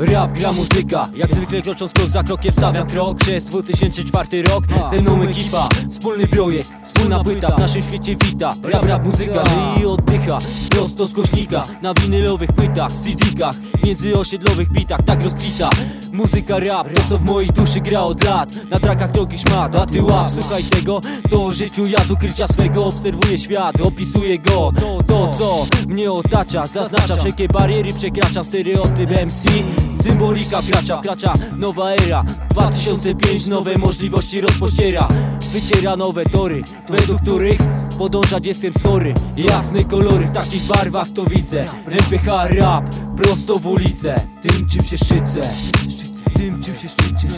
Rap, gra muzyka, jak zwykle krocząc krok za krokiem stawiam krok. Przez 2004 rok, ze mną ekipa Wspólny projekt, płyta w naszym świecie wita. Rap, rap, muzyka, żyje i oddycha. Prosto z kośnika, na winylowych płytach CD-kach, między osiedlowych bitach Tak rozkwita, muzyka rap To co w mojej duszy gra od lat. Na trakach drogi szmat, a ty łap Słuchaj tego, to o życiu ja z ukrycia swego Obserwuję świat, opisuję go. To co mnie otacza, zaznacza Wszelkie bariery przekracza stereotyp MC Symbolika wkracza, wkracza nowa era. 2005 nowe możliwości rozpościera. Wyciera nowe tory, według których podążać jestem skory Jasne kolory w takich barwach to widzę. RPH rap, prosto w ulicę. Tym czym się szczycę. Tym czym się szczycę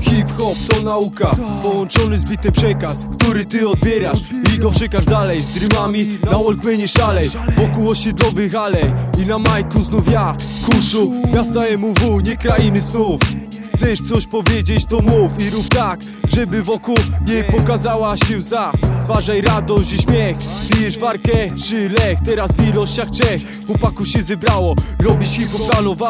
Hip-hop to nauka, połączony z bitem przekaz Który ty odbierasz i go przekaż dalej. Z rymami na Walkmanie szalej Wokół osiedlowych alej I na majku znów ja, kuszu Z miasta MUW, nie krainy snów Chcesz coś powiedzieć to mów i rób tak Żeby wokół nie pokazała się łza. Stwarzaj radość i śmiech Pijesz warkę czy lech. Teraz w ilościach trzech Chłopaku się zebrało Robisz hip-hop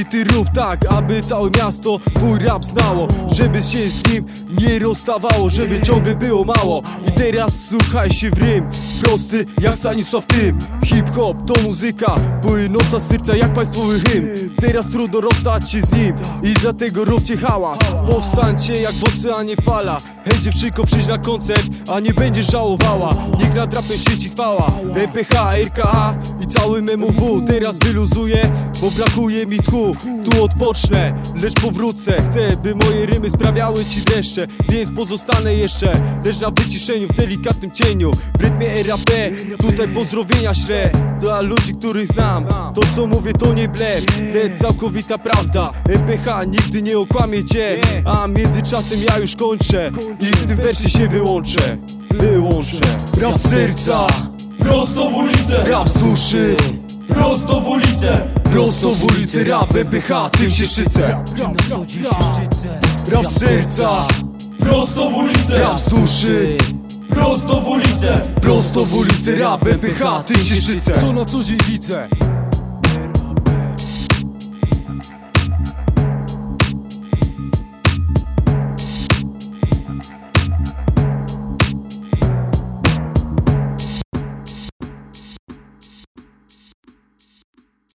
I ty rób tak, aby całe miasto Twój rap znało. Żeby się z nim nie rozstawało Żeby ciągle było mało. I teraz słuchaj się w rym Prosty jak Stanisław Tym. Hip-hop to muzyka Płynąca z serca jak państwowy hymn. Teraz trudno rozstać się z nim I dlatego róbcie hałas. Powstańcie jak w oceanie fala Hej dziewczynko przyjdź na koncert A nie będziesz żałowała. Niech na trapie sieci chwała. EPH, RKA i cały MUW Teraz wyluzuję, bo brakuje mi tchu. Tu odpocznę, lecz powrócę. Chcę, by moje rymy sprawiały ci deszcze. Więc pozostanę jeszcze Lecz na wyciszeniu, w delikatnym cieniu. W rytmie RAP, tutaj pozdrowienia ślę. Dla ludzi, których znam To co mówię to nie blef. Lecz całkowita prawda. EPH nigdy nie okłamie cię. A międzyczasem ja już kończę I w tym wersie się wyłączę. Wyłączę. Rap serca. Prosto w ulicę, Rap z duszy. Prosto w ulicę. Prosto w ulicy rap EPH Tym się szycę Rap serca. Prosto w ulicę, Rap z duszy. Prosto w ulicę. Prosto w ulicy rap EPH Tym się szycę Co na co dzień widzę